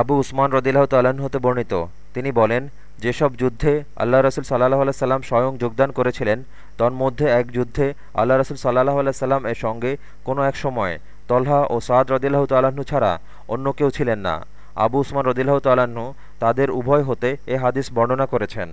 আবু উসমান রদিল্লাহ তাল্লাহ্ন হতে বর্ণিত। তিনি বলেন, যেসব যুদ্ধে আল্লাহ রসুল সাল্লাহ আল্লাহ সাল্লাম স্বয়ং যোগদান করেছিলেন, তন্মধ্যে এক যুদ্ধে আল্লাহ রসুল সাল্লাহ আল্লাহ সাল্লাম এর সঙ্গে কোনো এক সময় তলহা ও সাদ রদিল্লাহ তাল্লাহ্ন ছাড়া অন্য কেউ ছিলেন না। আবু উসমান রদিল্লাহ তাল্লাহ্ন তাদের উভয় হতে এ হাদিস বর্ণনা করেছেন।